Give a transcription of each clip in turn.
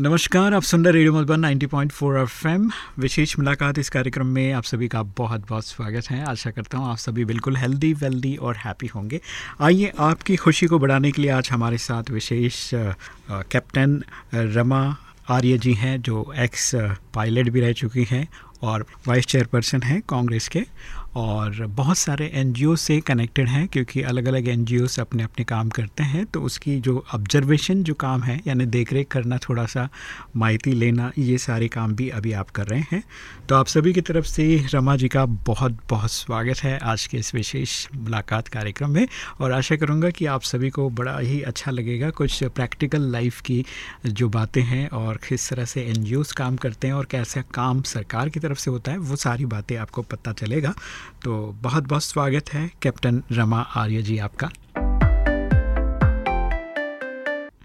नमस्कार, आप सुन रहे रेडियो मधुबन 90.4 एफएम। विशेष मुलाकात इस कार्यक्रम में आप सभी का बहुत बहुत स्वागत है। आशा करता हूँ आप सभी बिल्कुल हेल्दी, वेल्दी और हैप्पी होंगे। आइए, आपकी खुशी को बढ़ाने के लिए आज हमारे साथ विशेष कैप्टन रमा आर्य जी हैं, जो एक्स पायलट भी रह चुकी हैं और वाइस चेयरपर्सन हैं कांग्रेस के। और बहुत सारे एनजीओ से कनेक्टेड हैं क्योंकि अलग अलग एन अपने अपने काम करते हैं तो उसकी जो ऑब्जर्वेशन जो काम है, यानी देख रेख करना थोड़ा सा माहिती लेना, ये सारे काम भी अभी आप कर रहे हैं। तो आप सभी की तरफ़ से रमा जी का बहुत बहुत स्वागत है आज के इस विशेष मुलाकात कार्यक्रम में, और आशा करूँगा कि आप सभी को बड़ा ही अच्छा लगेगा। कुछ प्रैक्टिकल लाइफ की जो बातें हैं और किस तरह से एन काम करते हैं और कैसा काम सरकार की तरफ़ से होता है, वो सारी बातें आपको पता चलेगा। तो बहुत बहुत स्वागत है कैप्टन रमा आर्य जी आपका।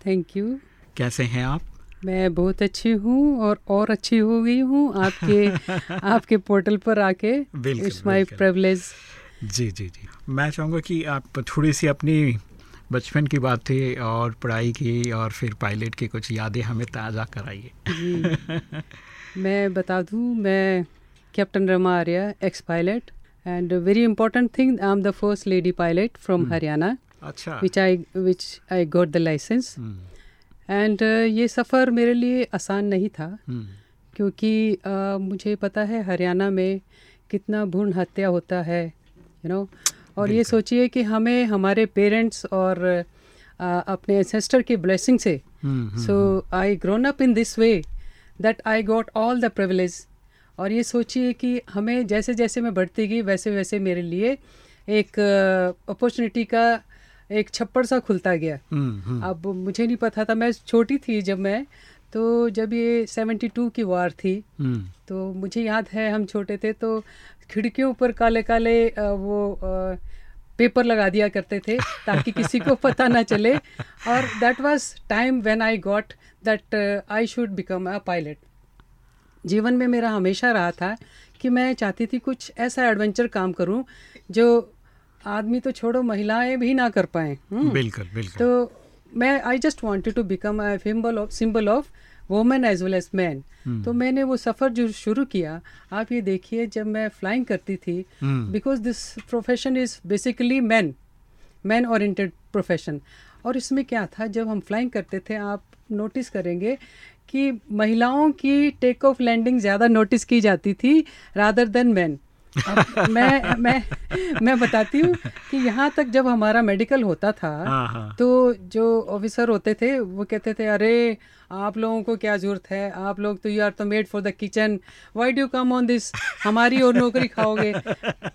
थैंक यू कैसे हैं आप? मैं बहुत अच्छी हूँ और और अच्छी हो गई हूँ आपके आपके पोर्टल पर आके। इट्स माय प्रिविलेज जी जी जी। मैं चाहूँगा कि आप थोड़ी सी अपनी बचपन की बात थी और पढ़ाई की और फिर पायलट की कुछ यादें हमें ताज़ा कराइए। मैं बता दूँ मैं captain Rama Arya ex pilot and a very important thing i'm the first lady pilot from mm. haryana अच्छा which i which i got the license mm. and uh, ये सफ़र मेरे लिए आसान नहीं था mm. क्योंकि uh, मुझे पता है हरियाणा में कितना भ्रूण हत्या होता है यू you नो know? और ये सोचिए कि हमें हमारे पेरेंट्स और uh, अपने एंसेस्टर की ब्लेसिंग से so I grown up in this way that I got all the privilege और ये सोचिए कि हमें जैसे जैसे मैं बढ़ती गई वैसे वैसे मेरे लिए एक अपॉर्चुनिटी का एक छप्पड़ सा खुलता गया हम्म, हम्म। अब मुझे नहीं पता था मैं छोटी थी जब मैं तो जब ये सेवेंटी टू की वार थी हम्म। तो मुझे याद है हम छोटे थे तो खिड़कियों पर काले काले वो पेपर लगा दिया करते थे ताकि किसी को पता ना चले और that was time when I got that I should become a pilot जीवन में मेरा हमेशा रहा था कि मैं चाहती थी कुछ ऐसा एडवेंचर काम करूँ जो आदमी तो छोड़ो महिलाएँ भी ना कर पाए। हम्म। बिल्कुल बिल्कुल। तो मैं I just wanted to become symbol of symbol of women as well as man तो मैंने वो सफ़र जो शुरू किया आप ये देखिए जब मैं फ्लाइंग करती थी because this profession is basically man man oriented profession और इसमें क्या था, जब हम फ्लाइंग करते थे, आप नोटिस करेंगे कि महिलाओं की टेक ऑफ़ लैंडिंग ज़्यादा नोटिस की जाती थी रादर देन मैन मैं मैं मैं बताती हूँ कि यहाँ तक जब हमारा मेडिकल होता था हाँ, हाँ। तो जो ऑफिसर होते थे वो कहते थे अरे आप लोगों को क्या ज़रूरत है? आप लोग तो यू आर तो made for the kitchen why do come on this हमारी और नौकरी खाओगे.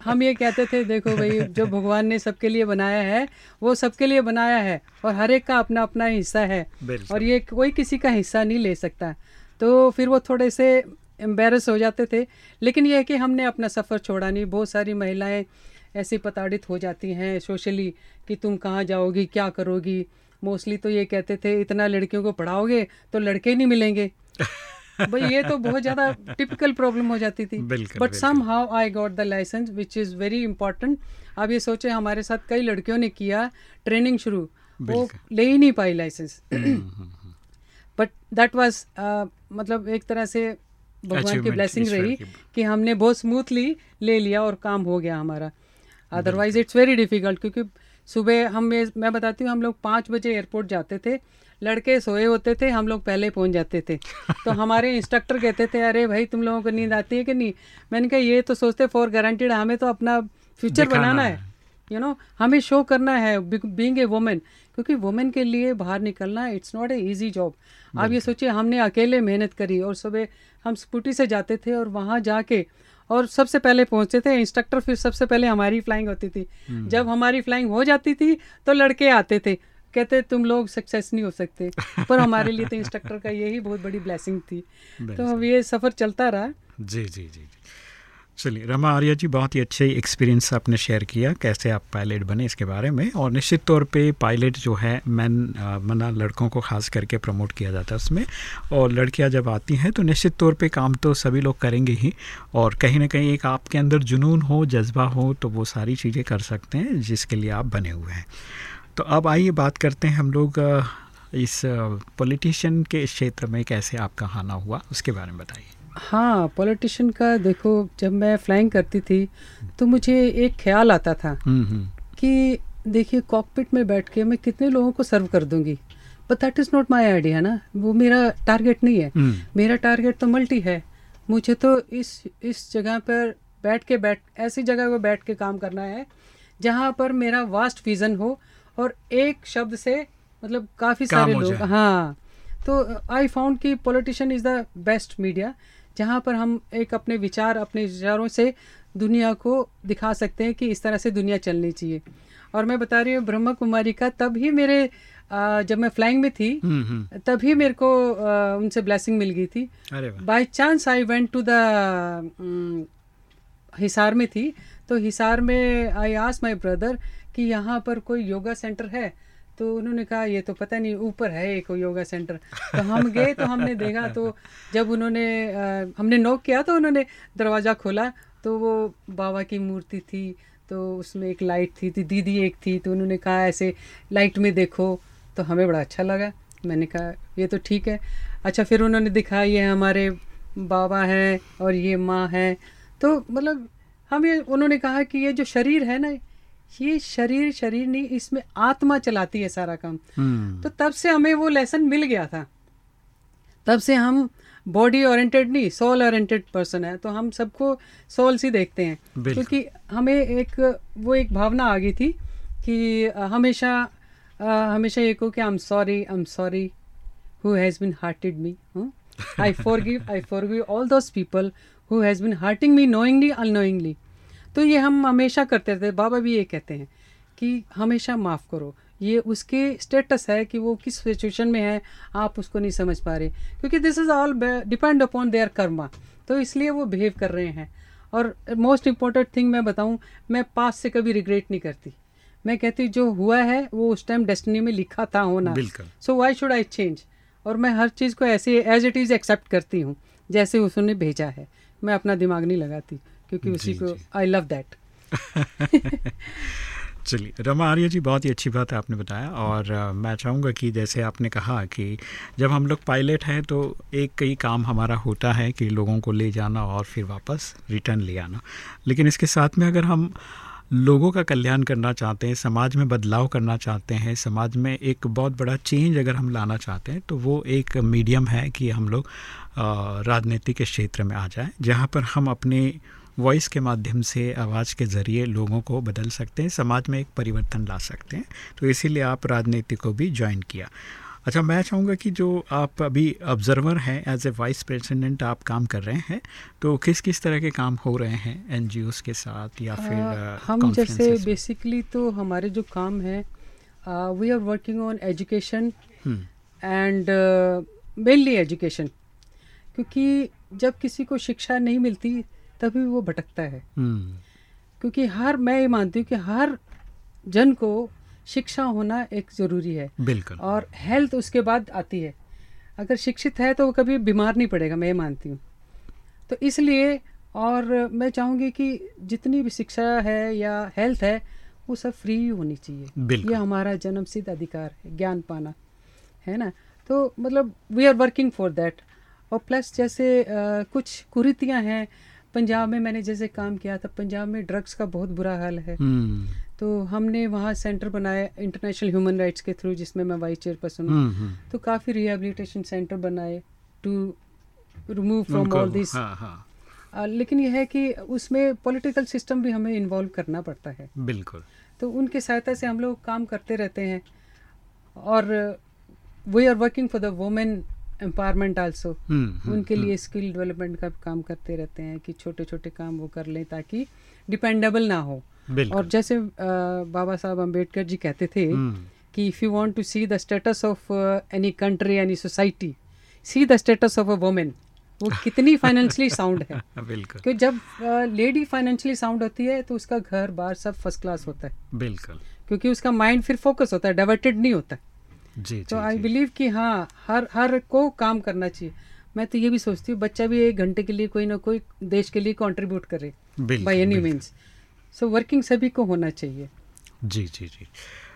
हम ये कहते थे देखो भाई जो भगवान ने सबके लिए बनाया है वो सबके लिए बनाया है और हर एक का अपना अपना हिस्सा है और ये कोई किसी का हिस्सा नहीं ले सकता। तो फिर वो थोड़े से एम्बेरस हो जाते थे। लेकिन यह है कि हमने अपना सफ़र छोड़ा नहीं। बहुत सारी महिलाएँ ऐसी प्रताड़ित हो जाती हैं सोशली कि तुम कहाँ जाओगी क्या करोगी। मोस्टली तो ये कहते थे इतना लड़कियों को पढ़ाओगे तो लड़के नहीं मिलेंगे। भाई ये तो बहुत ज़्यादा टिपिकल प्रॉब्लम हो जाती थी। But somehow I got the licence which is very important अब ये सोचे हमारे साथ कई लड़कियों ने किया ट्रेनिंग शुरू। वो ले ही नहीं पाई लाइसेंस बट दैट वाज मतलब एक तरह से भगवान की ब्लेसिंग रही कि हमने बहुत स्मूथली ले लिया और काम हो गया हमारा। अदरवाइज़ इट्स वेरी डिफ़िकल्ट क्योंकि सुबह हम मैं बताती हूँ हम लोग पाँच बजे एयरपोर्ट जाते थे। लड़के सोए होते थे हम लोग पहले पहुँच जाते थे। तो हमारे इंस्ट्रक्टर कहते थे अरे भाई तुम लोगों को नींद आती है कि नहीं? मैंने कहा ये तो सोचते फॉर गारंटीड हमें तो अपना फ्यूचर बनाना है। यू you नो know, हमें शो करना है बींग ए वुमेन क्योंकि वुमेन के लिए बाहर निकलना it's not a easy job आप ये सोचिए हमने अकेले मेहनत करी और सुबह हम स्कूटी से जाते थे और वहाँ जाके और सबसे पहले पहुँचते थे इंस्ट्रक्टर फिर सबसे पहले हमारी फ्लाइंग होती थी। हम्म। जब हमारी फ्लाइंग हो जाती थी तो लड़के आते थे। कहते तुम लोग सक्सेस नहीं हो सकते। पर हमारे लिए तो इंस्ट्रक्टर का यही बहुत बड़ी ब्लेसिंग थी। तो अब ये सफ़र चलता रहा। जी जी जी जी। चलिए, रमा आर्या जी, बहुत ही अच्छे एक्सपीरियंस आपने शेयर किया, कैसे आप पायलट बने इसके बारे में और निश्चित तौर पे पायलट जो है मैन मना लड़कों को खास करके प्रमोट किया जाता है उसमें और लड़कियाँ जब आती हैं तो निश्चित तौर पे काम तो सभी लोग करेंगे ही और कहीं ना कहीं एक आपके अंदर जुनून हो, जज्बा हो तो वो सारी चीज़ें कर सकते हैं जिसके लिए आप बने हुए हैं। तो अब आइए बात करते हैं हम लोग इस पॉलिटिशियन के क्षेत्र में कैसे आपका आना हुआ, उसके बारे में बताइए। हाँ पॉलिटिशियन का देखो जब मैं फ्लाइंग करती थी तो मुझे एक ख्याल आता था हम्म, हम्म। कि देखिए कॉकपिट में बैठ के मैं कितने लोगों को सर्व कर दूँगी। But that is not my idea ना? वो मेरा टारगेट नहीं है। हम्म। मेरा टारगेट तो मल्टी है। मुझे तो इस इस जगह पर बैठ के बैठ ऐसी जगह पर बैठ के काम करना है जहाँ पर मेरा वास्ट विज़न हो और एक शब्द से मतलब काफ़ी सारे लोग हाँ तो आई फाउंड कि politician is the best media जहाँ पर हम एक अपने विचार अपने विचारों से दुनिया को दिखा सकते हैं कि इस तरह से दुनिया चलनी चाहिए। और मैं बता रही हूँ ब्रह्मा कुमारी का तब ही मेरे आ, जब मैं फ्लाइंग में थी हम्म, हम्म। तभी मेरे को आ, उनसे ब्लेसिंग मिल गई थी। By chance I went to the Hisar में थी तो हिसार में आई आस माई ब्रदर कि यहाँ पर कोई योगा सेंटर है? तो उन्होंने कहा ये तो पता नहीं ऊपर है एक योगा सेंटर। तो हम गए तो हमने देखा तो जब उन्होंने आ, हमने नोक किया तो उन्होंने दरवाज़ा खोला तो वो बाबा की मूर्ति थी तो उसमें एक लाइट थी, थी दीदी एक थी तो उन्होंने कहा ऐसे लाइट में देखो। तो हमें बड़ा अच्छा लगा। मैंने कहा ये तो ठीक है। अच्छा फिर उन्होंने दिखा ये हमारे बाबा हैं और ये माँ हैं। तो मतलब हमें उन्होंने कहा कि ये जो शरीर है ना ये शरीर शरीर नहीं इसमें आत्मा चलाती है सारा काम। hmm. तो तब से हमें वो लेसन मिल गया था। तब से हम बॉडी ओरिएंटेड नहीं सोल ओरिएंटेड पर्सन है तो हम सबको सोल से देखते हैं। क्योंकि हमें एक वो एक भावना आ गई थी कि हमेशा हमेशा ये को कि I am sorry I am sorry who has been hurted me I forgive I forgive all those people who has been hurting me knowingly unknowingly तो ये हम हमेशा करते रहते बाबा भी ये कहते हैं कि हमेशा माफ़ करो। ये उसके स्टेटस है कि वो किस सिचुएशन में है आप उसको नहीं समझ पा रहे। क्योंकि this is all depend upon their karma तो इसलिए वो बिहेव कर रहे हैं। और मोस्ट इंपॉर्टेंट थिंग मैं बताऊँ मैं पास से कभी रिग्रेट नहीं करती। मैं कहती जो हुआ है वो उस टाइम डेस्टिनी में लिखा था होना। So why should I change और मैं हर चीज़ को ऐसे एज इट इज़ एक्सेप्ट करती हूँ जैसे उसने भेजा है। मैं अपना दिमाग नहीं लगाती। क्योंकि उसी को आई लव दैट चलिए रमा आर्य जी बहुत ही अच्छी बात है आपने बताया और आ, मैं चाहूँगा कि जैसे आपने कहा कि जब हम लोग पायलट हैं तो एक कई काम हमारा होता है कि लोगों को ले जाना और फिर वापस रिटर्न ले आना। लेकिन इसके साथ में अगर हम लोगों का कल्याण करना चाहते हैं समाज में बदलाव करना चाहते हैं समाज में एक बहुत बड़ा चेंज अगर हम लाना चाहते हैं तो वो एक मीडियम है कि हम लोग राजनीति के क्षेत्र में आ जाएँ जहाँ पर हम अपने वॉइस के माध्यम से आवाज़ के ज़रिए लोगों को बदल सकते हैं समाज में एक परिवर्तन ला सकते हैं। तो इसीलिए आप राजनीति को भी ज्वाइन किया। अच्छा मैं चाहूँगा कि जो आप अभी ऑब्ज़र्वर हैं एज ए वाइस प्रेसिडेंट आप काम कर रहे हैं तो किस किस तरह के काम हो रहे हैं एन के साथ या फिर आ, हम जैसे बेसिकली तो हमारे जो काम है we are working on education and mainly education क्योंकि जब किसी को शिक्षा नहीं मिलती तभी वो भटकता है। हम्म। क्योंकि हर मैं ये मानती हूँ कि हर जन को शिक्षा होना एक ज़रूरी है। बिल्कुल। और हेल्थ उसके बाद आती है। अगर शिक्षित है तो वो कभी बीमार नहीं पड़ेगा मैं ये मानती हूँ। तो इसलिए और मैं चाहूँगी कि जितनी भी शिक्षा है या हेल्थ है वो सब फ्री होनी चाहिए। ये हमारा जन्म सिद्ध अधिकार है ज्ञान पाना है ना? तो मतलब we are working for that और प्लस जैसे आ, कुछ कुरीतियाँ हैं पंजाब में मैंने जैसे काम किया था पंजाब में ड्रग्स का बहुत बुरा हाल है। हम्म। तो हमने वहाँ सेंटर बनाया इंटरनेशनल ह्यूमन राइट्स के थ्रू जिसमें मैं वाइस चेयरपर्सन हूँ। हम्म, हम्म। तो काफ़ी रिहेबिलिटेशन सेंटर बनाए to remove from all this लेकिन यह है कि उसमें पॉलिटिकल सिस्टम भी हमें इन्वॉल्व करना पड़ता है। बिल्कुल। तो उनकी सहायता से हम लोग काम करते रहते हैं। और we are working for the women empowerment also उनके लिए स्किल हम्म। डेवलपमेंट का काम करते रहते हैं कि छोटे छोटे काम वो कर लें ताकि डिपेंडेबल ना हो। और जैसे बाबा साहब अंबेडकर जी कहते थे हम्म। कि if you want to see the status of any country any society see the status of a women वो कितनी फाइनेंशियली साउंड है। बिल्कुल। क्योंकि जब लेडी फाइनेंशियली साउंड होती है तो उसका घर बार सब फ़र्स्ट क्लास होता है। बिल्कुल। क्योंकि उसका माइंड फिर फोकस होता है डाइवर्टेड नहीं होता। जी तो आई बिलीव कि हाँ हर हर को काम करना चाहिए। मैं तो ये भी सोचती हूँ बच्चा भी एक घंटे के लिए कोई ना कोई देश के लिए कंट्रीब्यूट करे by any means so working सभी को होना चाहिए। जी जी जी।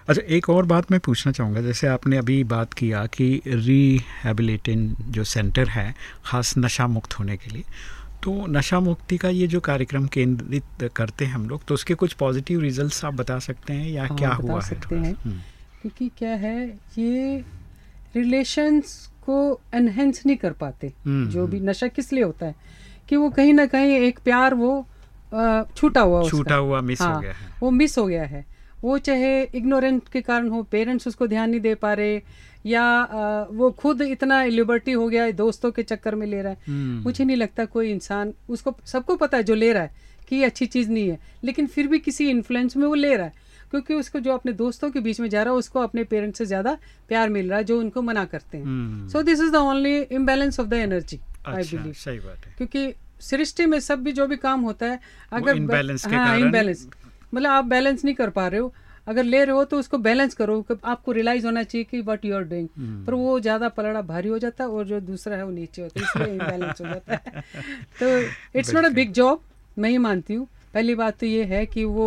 अच्छा एक और बात मैं पूछना चाहूँगा जैसे आपने अभी बात किया कि रिहेबिलिटिंग जो सेंटर है ख़ास नशा मुक्त होने के लिए तो नशा मुक्ति का ये जो कार्यक्रम केंद्रित करते हैं हम लोग तो उसके कुछ पॉजिटिव रिजल्ट्स आप बता सकते हैं या हाँ, क्या हुआ सकते सा? हैं। हम्म, क्योंकि क्या है ये रिलेशंस को एनहेंस नहीं कर पाते। हम्म, जो भी नशा किस लिए होता है? कि वो कहीं ना कहीं एक प्यार वो छूटा हुआ। छूटा हुआ मिस हाँ, हो गया है। वो मिस हो गया है। वो चाहे इग्नोरेंट के कारण हो पेरेंट्स उसको ध्यान नहीं दे पा रहे या वो खुद इतना लिबर्टी हो गया है दोस्तों के चक्कर में ले रहा है। हम्म, मुझे नहीं लगता कोई इंसान उसको सबको पता है जो ले रहा है कि ये अच्छी चीज़ नहीं है। लेकिन फिर भी किसी इन्फ्लुएंस में वो ले रहा है। क्योंकि उसको जो अपने दोस्तों के बीच में जा रहा है उसको अपने पेरेंट्स से ज़्यादा प्यार मिल रहा है जो उनको मना करते हैं। So this is the only imbalance of the energy I believe सही बात है। क्योंकि सृष्टि में सब भी जो भी काम होता है अगर हाँ इम्बैलेंस मतलब आप बैलेंस नहीं कर पा रहे हो। अगर ले रहे हो तो उसको बैलेंस करो कि आपको रियलाइज़ होना चाहिए कि वट यू आर डूइंग। पर वो ज़्यादा पलड़ा भारी हो जाता है और जो दूसरा है वो नीचे होता है इसलिए इम्बैलेंस हो जाता है। तो it's not a big job मैं ही मानती हूँ। पहली बात तो ये है कि वो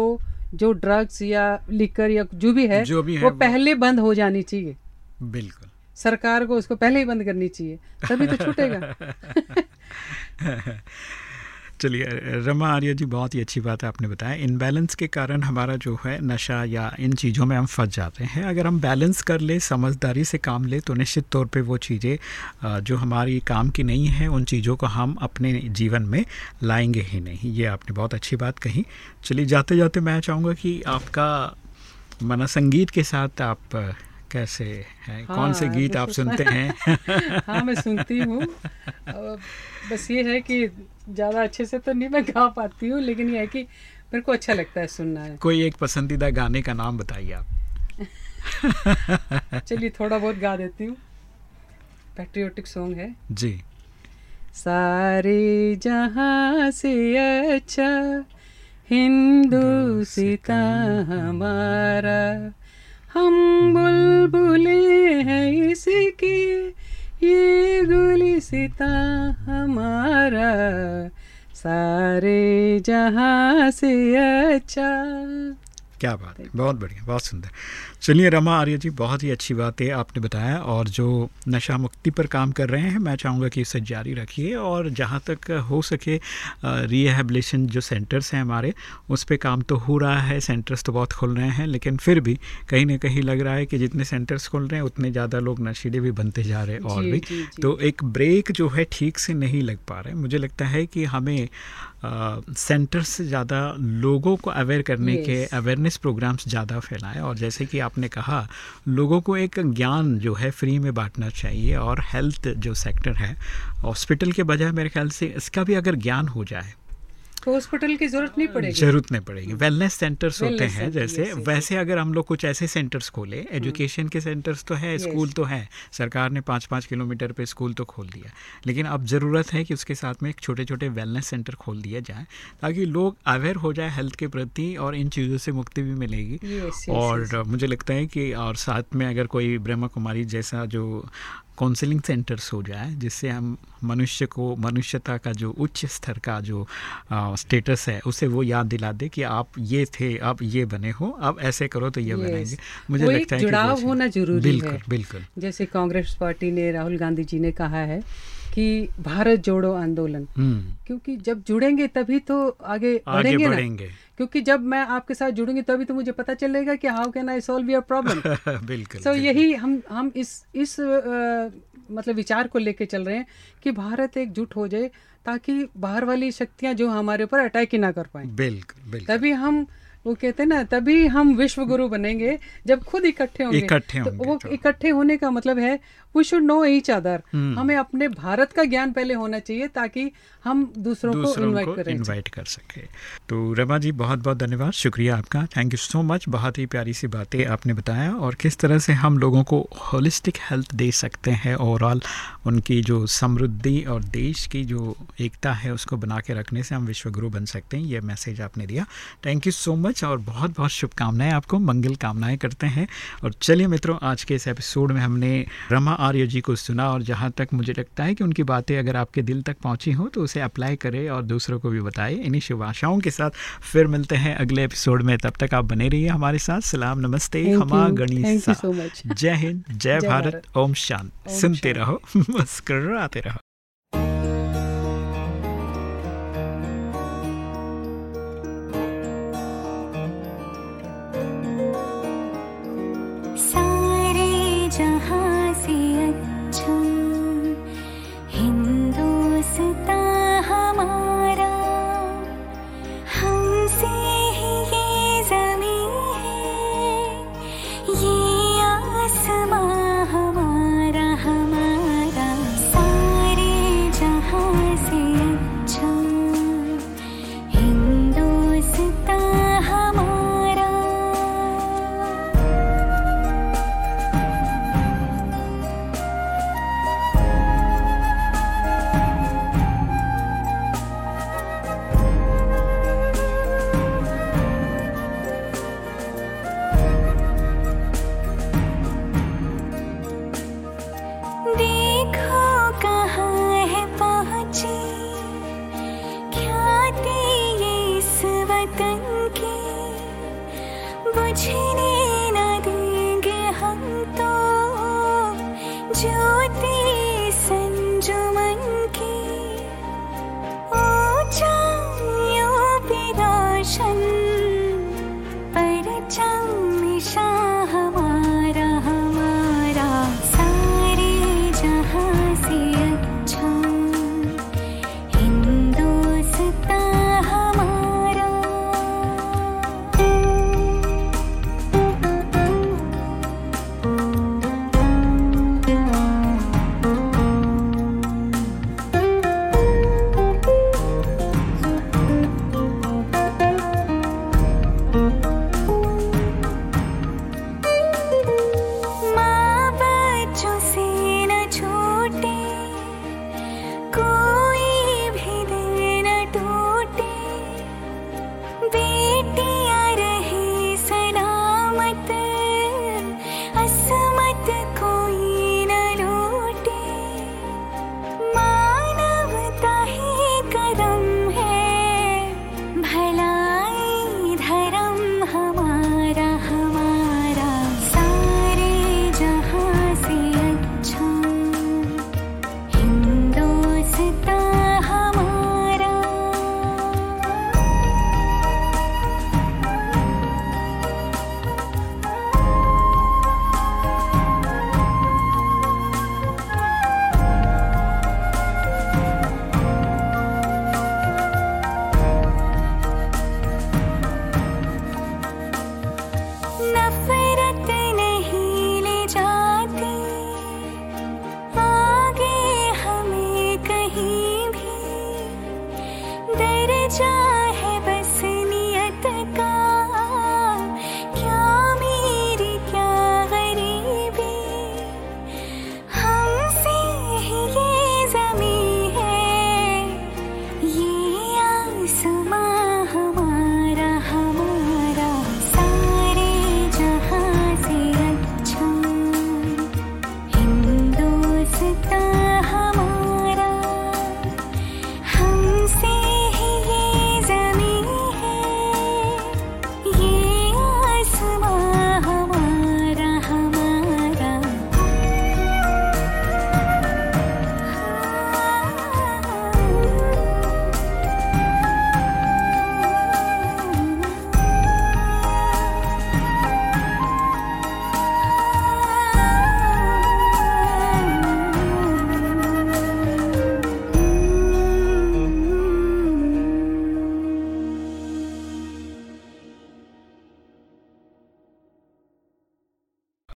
जो ड्रग्स या लिकर या जो भी है जो भी है वो वो- पहले बंद हो जानी चाहिए। बिल्कुल। सरकार को उसको पहले ही बंद करनी चाहिए तभी तो छूटेगा। चलिए रमा आर्य जी बहुत ही अच्छी बात है आपने बताया। इनबैलेंस के कारण हमारा जो है नशा या इन चीज़ों में हम फंस जाते हैं। अगर हम बैलेंस कर ले समझदारी से काम ले तो निश्चित तौर पे वो चीज़ें जो हमारी काम की नहीं है उन चीज़ों को हम अपने जीवन में लाएँगे ही नहीं। ये आपने बहुत अच्छी बात कही। चलिए जाते जाते मैं चाहूँगा कि आपका मना संगीत के साथ आप कैसे हैं? कौन से हाँ, गीत आप सुनते हैं? हाँ मैं सुनती हूँ। बस ये है कि ज़्यादा अच्छे से तो नहीं मैं गा पाती हूँ लेकिन यह है कि मेरे को अच्छा लगता है सुनना। है कोई एक पसंदीदा गाने का नाम बताइए आप। चलिए थोड़ा बहुत गा देती हूँ। पैट्रियोटिक सॉन्ग है। जी। सारे जहाँ से अच्छा हिंदुस्ता हमारा हम बुलबुले हैं इसकी ये गुलिसिता हमारा सारे जहाँ से अच्छा क्या बात है बहुत बढ़िया बहुत सुंदर। चलिए रमा आर्य जी बहुत ही अच्छी बात है आपने बताया और जो नशा मुक्ति पर काम कर रहे हैं मैं चाहूँगा कि इसे जारी रखिए और जहाँ तक हो सके रिहेबिलेशन जो सेंटर्स हैं हमारे उस पर काम तो हो रहा है सेंटर्स तो बहुत खुल रहे हैं लेकिन फिर भी कहीं ना कहीं लग रहा है कि जितने सेंटर्स खुल रहे हैं उतने ज़्यादा लोग नशीले भी बनते जा रहे हैं और भी। तो एक ब्रेक जो है ठीक से नहीं लग पा रहे मुझे लगता है कि हमें सेंटर से ज़्यादा लोगों को अवेयर करने yes. के अवेयरनेस प्रोग्राम्स ज़्यादा फैलाएँ और जैसे कि आपने कहा लोगों को एक ज्ञान जो है फ्री में बांटना चाहिए और हेल्थ जो सेक्टर है हॉस्पिटल के बजाय मेरे ख्याल से इसका भी अगर ज्ञान हो जाए तो हॉस्पिटल की ज़रूरत नहीं पड़ेगी। ज़रूरत नहीं पड़ेगी। वेलनेस सेंटर्स होते हैं जैसे। वैसे अगर हम लोग कुछ ऐसे सेंटर्स खोले एजुकेशन के सेंटर्स तो है स्कूल तो है। सरकार ने पाँच पाँच किलोमीटर पे स्कूल तो खोल दिया। लेकिन अब ज़रूरत है कि उसके साथ में एक छोटे छोटे वेलनेस सेंटर खोल दिया जाए ताकि लोग अवेयर हो जाए हेल्थ के प्रति और इन चीज़ों से मुक्ति भी मिलेगी। और मुझे लगता है कि और साथ में अगर कोई ब्रह्मा कुमारी जैसा जो काउंसलिंग सेंटर्स हो जाए जिससे हम मनुष्य को मनुष्यता का जो उच्च स्तर का जो स्टेटस है उसे वो याद दिला दे कि आप ये थे आप ये बने हो आप ऐसे करो तो ये Yes. बनेंगे मुझे लगता है जुड़ाव होना ज़रूरी बिल्कुल है। बिल्कुल जैसे कांग्रेस पार्टी ने राहुल गांधी जी ने कहा है कि भारत जोड़ो आंदोलन। हम्म। क्योंकि जब जुड़ेंगे तभी तो आगे आगे बढ़ेंगे ना। क्योंकि जब मैं आपके साथ जुड़ूँगी तभी तो मुझे पता चलेगा कि how can I solve your problem बिल्कुल सो बिल्कुल। यही हम हम इस इस अ, मतलब विचार को लेके चल रहे हैं कि भारत एकजुट हो जाए ताकि बाहर वाली शक्तियाँ जो हमारे ऊपर अटैक ही ना कर पाए। बिल्कुल बिल्कुल। तभी हम वो कहते हैं ना तभी हम विश्व गुरु बनेंगे जब खुद इकट्ठे होंगे। इकट्ठे तो वो तो। इकट्ठे होने का मतलब है we should know each other हमें अपने भारत का ज्ञान पहले होना चाहिए ताकि हम दूसरों, को दूसरों इनवाइट को इनवाइट कर सके। तो रमा जी बहुत बहुत धन्यवाद। शुक्रिया आपका। थैंक यू सो मच बहुत ही प्यारी सी बातें आपने बताया और किस तरह से हम लोगों को होलिस्टिक हेल्थ दे सकते हैं ओवरऑल उनकी जो समृद्धि और देश की जो एकता है उसको बना के रखने से हम विश्व गुरु बन सकते हैं ये मैसेज आपने दिया। थैंक यू सो मच और बहुत बहुत शुभकामनाएँ आपको। मंगल कामनाएँ करते हैं। और चलिए मित्रों आज के इस एपिसोड में हमने रमा आर्य जी को सुना और जहाँ तक मुझे लगता है कि उनकी बातें अगर आपके दिल तक पहुँची हो तो उसे अप्लाई करें और दूसरों को भी बताएँ। इन्हीं शुभ आशाओं के साथ फिर मिलते हैं अगले एपिसोड में। तब तक आप बने रहिए हमारे साथ। सलाम नमस्ते। हम गणेश. जय हिंद जय भारत। ओम शांत। सुनते रहो मुस्कर रहो। 情。